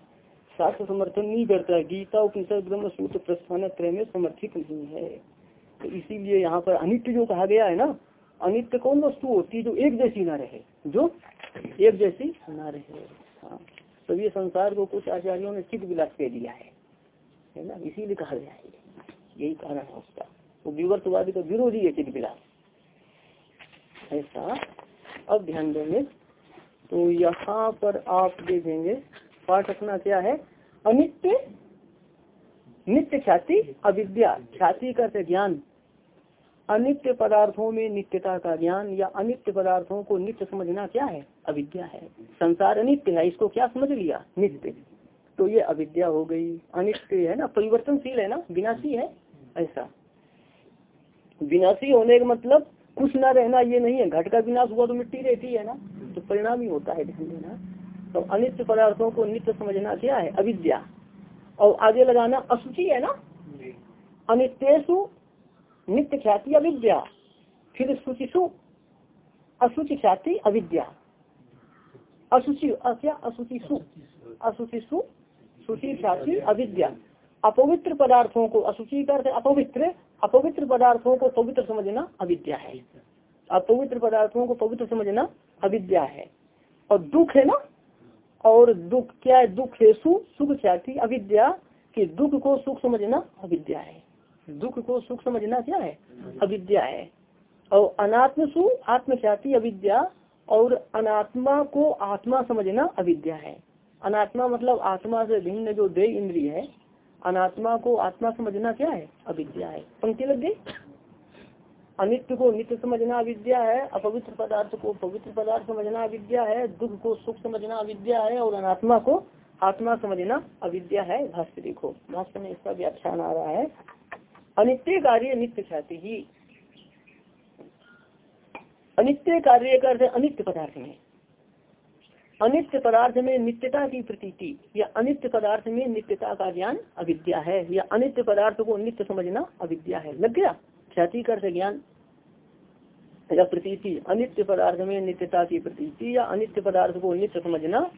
Speaker 1: शास्त्र समर्थन नहीं करता, गीता उपनिषद ब्रह्म सूत्र प्रस्थान त्रय में समर्थित नहीं है। तो इसीलिए यहाँ पर अनित्य जो कहा गया है ना, अनित्य कौन वस्तु होती है जो एक जैसी ना रहे? जो एक जैसी ना रहे। हाँ। तो संसार को कुछ आचार्यों ने चित्त विलास कह दिया है। है ना? इसीलिए कहा गया है। यही कारण है उसका। वो विवर्तवादी का विरोधी है चित विलास। ऐसा। अब ध्यान देंगे। तो यहाँ पर आप देखेंगे, पाठ अपना क्या है? अनित्य, नित्य ख्याति, अविद्या। ख्याति का ज्ञान। अनित्य पदार्थों में नित्यता का ज्ञान या अनित्य पदार्थों को नित्य समझना क्या है? अविद्या है। संसार अनित्य है, इसको क्या समझ लिया? नित्य। तो ये अविद्या हो गई। अनित्य है ना? परिवर्तनशील है ना? विनाशी है? ऐसा। विनाशी होने का मतलब कुछ ना रहना ये नहीं है। घट का विनाश हुआ तो मिट्टी रहती है ना? तो परिणाम ही होता है ध्यान देना। तो अनित्य पदार्थों को नित्य समझना क्या है? अविद्या। और आगे लगाना असुचि है ना? अनित्यु नित्य ख्याति अविद्या। फिर शुचिशु असुचि ख्याति अविद्या। असुचि क्या? असुचिशु असुचिशु सुचि ख्याति अविद्या। अपवित्र पदार्थों को असुचि करते अपवित्र। अपवित्र पदार्थों को पवित्र समझना अविद्या है। अपवित्र पदार्थों को पवित्र समझना अविद्या है। और दुख है ना? और दुख क्या है? दुख है सुख ख्याति अविद्या कि दुख को सुख समझना अविद्या है। दुख को सुख समझना क्या है? अविद्या है। और अनात्म सु, आत्म ख्याति अविद्या। और अनात्मा को आत्मा समझना अविद्या है। अनात्मा मतलब आत्मा से भिन्न जो दे इंद्रिय है, अनात्मा को आत्मा समझना क्या है? अविद्या है। पंक्ति लग गई? अनित्य को नित्य समझना अविद्या है, अपवित्र पदार्थ को पवित्र पदार्थ समझना अविद्या है, दुख को सुख समझना अविद्या है और अनात्मा को आत्मा समझना अविद्या है भाष्य देखो भाष्य में इसका व्याख्यान आ रहा है। अनित्य कार्य नित्य ख्याति ही। अनित्य कार्य करते अनित्य पदार्थ में। अनित्य पदार्थ में नित्यता की प्रतीति या अनित्य पदार्थ में नित्यता का ज्ञान अविद्या है या अनित्य पदार्थ को नित्य समझना अविद्या है। लग गया? ख्याति कर ज्ञान। या प्रतीति, अनित्य पदार्थ में नित्यता की प्रतीति या अनित्य पदार्थ को नित्य समझना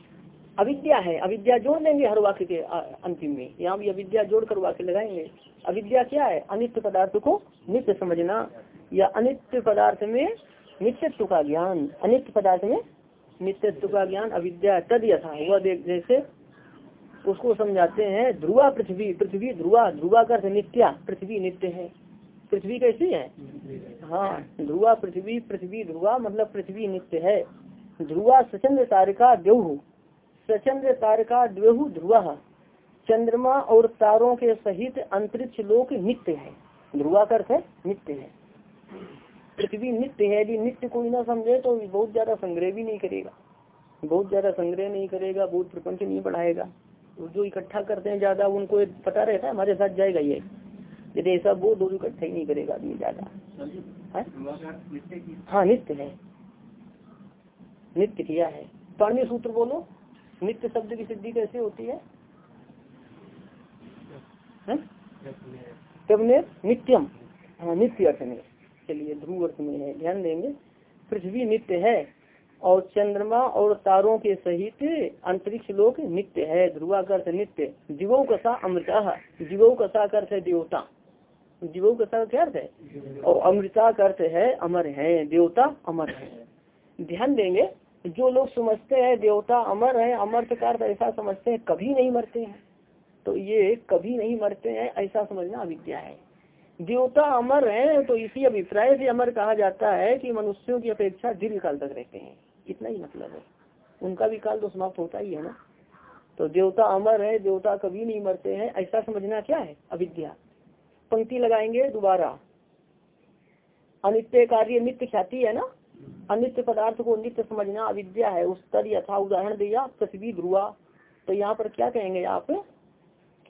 Speaker 1: अविद्या है। अविद्या जोड़ देंगे हर वाक्य के अंतिम में। यहाँ भी अविद्या जोड़ कर वाक्य लगाएँगे। अविद्या क्या है? अनित्य पदार्थ को नित्य समझना या अनित्य पदार्थ में नित्यत्व का ज्ञान। अनित्य पदार्थ में नित्यत्व का ज्ञान अविद्या तद यथा हुआ देख जैसे उसको समझाते हैं, ध्रुवा पृथ्वी पृथ्वी ध्रुवा ध्रुवा कर नित्या, पृथ्वी नित्य है। पृथ्वी कैसी है? हाँ ध्रुआ पृथ्वी पृथ्वी ध्रुआ मतलब पृथ्वी नित्य है। ध्रुआ सचंद्र तारिका देवहु सचंद्र तारिका द्वेहु ध्रुवा। चंद्रमा और तारों के सहित अंतरिक्ष लोक नित्य है। ध्रुवा कर नित्य है। पृथ्वी नित्य है, यदि नित्य कोई ना समझे तो बहुत ज़्यादा संग्रह भी नहीं करेगा। बहुत ज़्यादा संग्रह नहीं करेगा, बहुत प्रपंच नहीं बढ़ाएगा। जो इकट्ठा करते हैं ज़्यादा, उनको पता रहता है, हमारे साथ जाएगा ये। यदि ऐसा वो दो इकट्ठा ही नहीं करेगा आदमी ज़्यादा। हाँ? नित्य है। नित्य किया है। पाणी सूत्र बोलो। नित्य शब्द की सिद्धि कैसे होती है, है? नित्यम। हाँ नित्य अर्थ में। चलिए ध्रुव अर्थ में है। ध्यान देंगे। पृथ्वी नित्य है और चंद्रमा और तारों के सहित अंतरिक्ष लोक नित्य है। ध्रुवा अर्थ नित्य। जीवो कसा अमृता। जीवो कसा अर्थ है देवता। जीवो कसा क्या अर्थ है? और अमृता का अर्थ है, अमर है, देवता अमर है। ध्यान देंगे, जो लोग समझते हैं देवता अमर है, अमर का अर्थ ऐसा समझते हैं, कभी नहीं मरते हैं। तो ये कभी नहीं मरते हैं, ऐसा समझना अविद्या है। देवता अमर है तो इसी अभिप्राय से अमर कहा जाता है कि मनुष्यों की अपेक्षा दीर्घ काल तक रहते हैं। इतना ही मतलब है। उनका भी काल तो समाप्त होता ही है ना। तो देवता अमर है, देवता कभी नहीं मरते हैं, ऐसा समझना क्या है? अविद्या। पंक्ति लगाएँगे दोबारा। अनित्य कार्य नित्य ख्याति है ना? अनित्य पदार्थ को नित्य समझना अविद्या है। उस तर यथा उदाहरण दिया, पृथ्वी ध्रुआ तो यहाँ पर क्या कहेंगे आप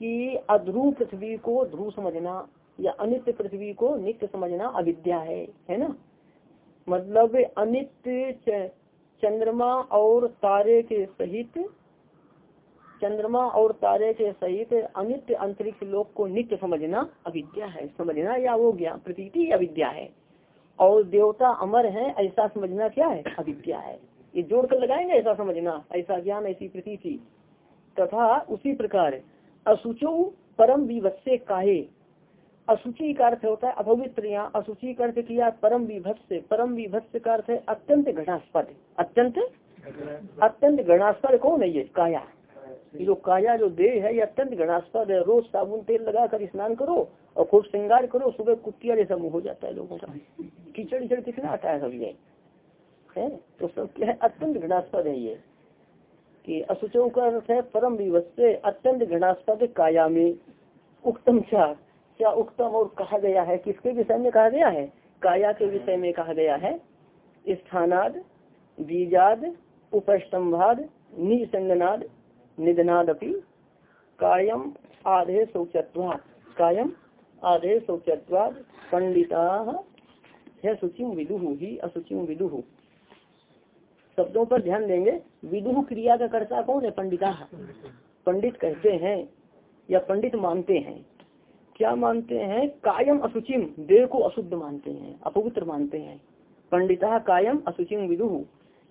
Speaker 1: कि अध्रुव पृथ्वी को ध्रुव समझना या अनित्य पृथ्वी को नित्य समझना अविद्या है है ना? मतलब अनित्य चंद्रमा और तारे के सहित चंद्रमा और तारे के सहित अनित्य अंतरिक्ष लोक को नित्य समझना अविद्या है। समझना या वो ज्ञान प्रतीति अविद्या है। और देवता अमर है, ऐसा समझना क्या है? अविद्या है। ये जोड़ कर लगाएँगे ऐसा समझना, ऐसा ज्ञान, ऐसी प्रतीति। तथा उसी प्रकार असुचो परम विवत्से काहे। असुचि का अर्थ होता है अपवित्र यहाँ असुचि का अर्थ किया परम विभत्स। परम विभत्स का अर्थ है अत्यंत घटास्पद अत्यंत? अत्यंत घटास्पद कौन है ये? काया। जो काया, जो देह है, ये अत्यंत घटास्पद है। रोज साबुन तेल लगा कर स्नान करो और खूब श्रृंगार करो, सुबह कुत्तिया जैसा मुँह हो जाता है लोगों का। कीचड़ कीचड़ कितना आता है सब है? तो सब क्या है? अत्यंत घटास्पद है ये। कि असुचो का अर्थ है, परम विभत्स अत्यंत घटास्पद काया में उत्तम क्या? क्या उत्तम और कहा गया है? किसके विषय में कहा गया है? काया के विषय में कहा गया है। स्थानाद, बीजाद उपस्तंभाद निसंगनाद निधनाद अपनी कायम आधे शौचत्वाद कायम आधे शौचत्वाद पंडिता है विदुहु ही असुचिम विदुहु शब्दों पर ध्यान देंगे। विदुह क्रिया का कर्ता कौन है? पंडिता। पंडित कहते हैं या पंडित मानते हैं। क्या मानते हैं? कायम असुचिम देह को अशुद्ध मानते हैं, अपवित्र मानते हैं। पंडिता कायम असुचिम विदुह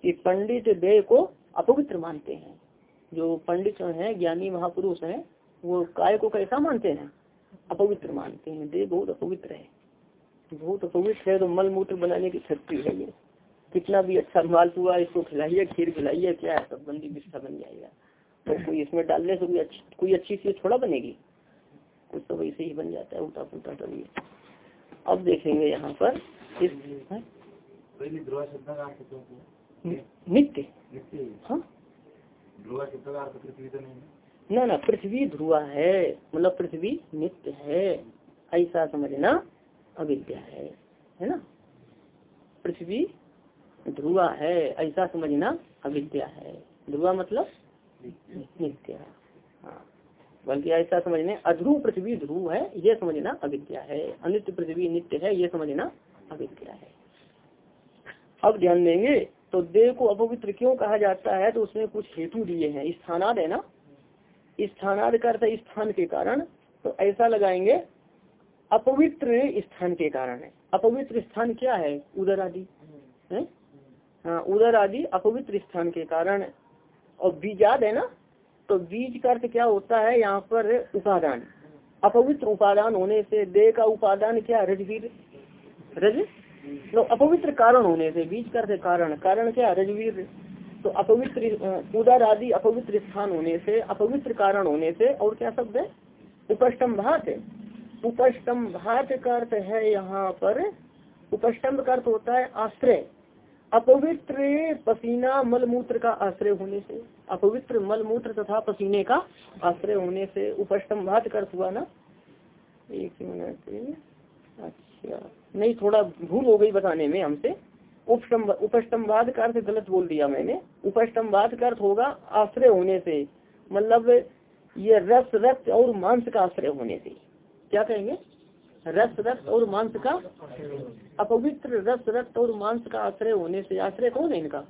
Speaker 1: कि पंडित देह को अपवित्र मानते हैं। जो पंडित हैं ज्ञानी महापुरुष हैं वो काय को कैसा मानते हैं? अपवित्र मानते हैं। देह बहुत अपवित्र है। बहुत अपवित्र है तो मल मूत्र बनाने की शक्ति है ये। कितना भी अच्छा माल हुआ इसको खिलाइए खीर खिलाइए क्या है सब बंदी बिस्ता बन जाएगा। तो कोई इसमें डालने से कोई अच्छी कोई अच्छी चीज़ थोड़ा बनेगी। कुछ तो वैसे ही बन जाता है उल्टा पुलटा करिए। अब देखेंगे यहाँ पर इस नित्य। हाँ। ना ना, पृथ्वी ध्रुआ है मतलब पृथ्वी नित्य है, ऐसा समझना अविद्या है है ना? पृथ्वी ध्रुआ है, ऐसा समझना अविद्या है। ध्रुआ मतलब नित्य हाँ बल्कि ऐसा समझने, अध्रुव पृथ्वी ध्रुव है, ये समझना अविद्या है। अनित्य पृथ्वी नित्य है, ये समझना अविद्या है। अब ध्यान देंगे तो देह को अपवित्र क्यों कहा जाता है? तो उसमें कुछ हेतु दिए हैं। स्थानाद है ना? स्थानाद का स्थान के कारण। तो ऐसा लगाएँगे, अपवित्र स्थान के कारण है। अपवित्र स्थान क्या है? उदर आदि। है? हाँ उदर आदि अपवित्र स्थान के कारण और बीजाद है ना? तो बीज का अर्थ क्या होता है? यहाँ पर उपादान। अपवित्र उपादान होने से देह का उपादान क्या? रजवीर रज? तो अपवित्र कारण होने से बीज का अर्थ कारण कारण क्या रजवीर? तो अपवित्र उदर आदि अपवित्र स्थान होने से, अपवित्र कारण होने से, और क्या शब्द है? उपष्टम्भात। उपष्टम्भात का अर्थ है यहाँ पर, उपष्टम्भ का अर्थ होता है आश्रय। अपवित्र पसीना मलमूत्र का आश्रय होने से, अपवित्र मलमूत्र तथा पसीने का आश्रय होने से, उपष्टम्भात का अर्थ हुआ ना? एक मिनट अच्छा नहीं, थोड़ा भूल हो गई बताने में हमसे। उपस्तंभ उपस्तंभाद का अर्थ गलत बोल दिया मैंने। उपस्तंभाद का अर्थ होगा आश्रय होने से। मतलब ये रस, रक्त और मांस का आश्रय होने से। क्या कहेंगे? रस, रक्त और मांस का अपवित्र रस, रक्त और मांस का आश्रय होने से। आश्रय कौन है इनका?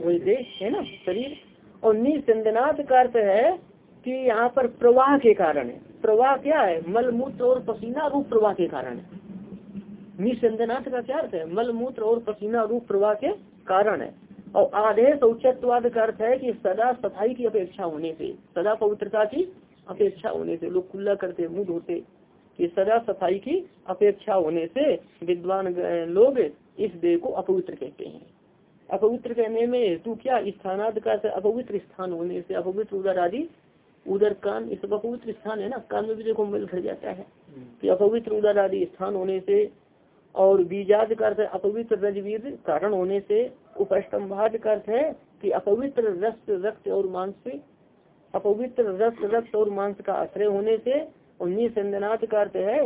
Speaker 1: वही देश, है ना? शरीर। और निसंदनाथ का अर्थ है कि यहाँ पर प्रवाह के कारण है। प्रवाह क्या है? मलमूत्र और पसीना रूप प्रवाह के कारण है। निसंदनाथ का क्या अर्थ है? मल, मूत्र और पसीना रूप प्रवाह के कारण है। और आदेश औचत्वाद का अर्थ है कि सदा सफ़ाई की अपेक्षा होने से, सदा पवित्रता की अपेक्षा होने से, लोग कुल्ला करते, मुँह धोते, कि सदा सफ़ाई की अपेक्षा होने से विद्वान लोग इस देह को अपवित्र कहते हैं। अपवित्र कहने में हेतु क्या? स्थानाद का अपवित्र स्थान होने से, अपवित्र उदर आदि, उदर कान इस अपवित्र स्थान है ना? कान में भी देखो मिल भर जाता है। कि अपवित्र उदर आदि स्थान होने से और बीजाद अर्थ है, अपवित्र रजवीर कारण होने से उपस्तंभाद का अर्थ है कि अपवित्र रक्त रक्त और मांस अपवित्र रस, रक्त और मांस का आश्रय होने से और निसंदनाथ का अर्थ है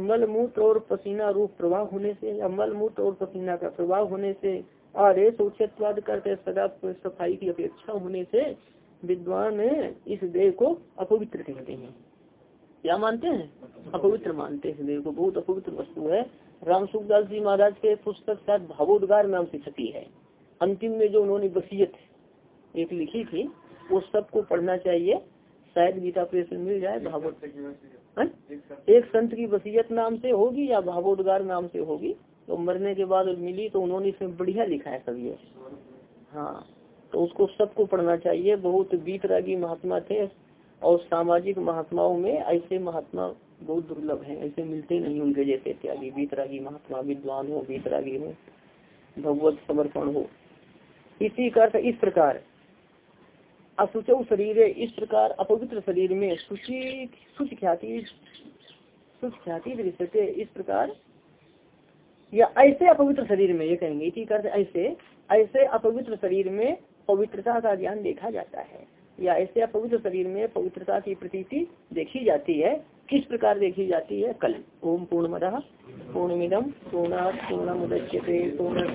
Speaker 1: मल मूत्र और पसीना रूप प्रवाह होने से या मल मूत्र और पसीना का प्रवाह होने से आदेश उच्चत्वाद का अर्थ है, सदा सफ़ाई की अपेक्षा होने से विद्वान इस देह को अपवित्र कहते हैं। क्या मानते हैं? अपवित्र मानते हैं देह को, बहुत अपवित्र वस्तु है। राम सुखदास जी महाराज के पुस्तक शायद भावोद्गार नाम से छपी है। अंतिम में जो उन्होंने वसीयत एक लिखी थी, वो सबको पढ़ना चाहिए। शायद गीता प्रेस में मिल जाए भागवत एक संत की वसीयत नाम से होगी या भावोद्गार नाम से होगी? तो मरने के बाद मिली तो उन्होंने इसमें बढ़िया लिखा है ये हाँ तो उसको सबको पढ़ना चाहिए। बहुत बीतरागी महात्मा थे और सामाजिक महात्माओं में ऐसे महात्मा बहुत दुर्लभ है, ऐसे मिलते नहीं उनके जैसे त्यागी, बीतरागी, महात्मा, विद्वान हो, बीतरागी हो, भगवत समर्पण हो। इसी का अर्थ इस प्रकार असुचौ शरीर इस प्रकार अपवित्र शरीर में सुचि ख्याति इस प्रकार। या ऐसे अपवित्र शरीर में, ये कहेंगे, इसी अर्थ ऐसे ऐसे अपवित्र शरीर में पवित्रता का ज्ञान देखा जाता है। या ऐसे अपवित्र शरीर में पवित्रता की प्रतीति देखी जाती है किस प्रकार देखी जाती है? कल। ओम पूर्ण मद पूर्णमिदम पूर्णा पूर्ण मुदच्यते पूर्ण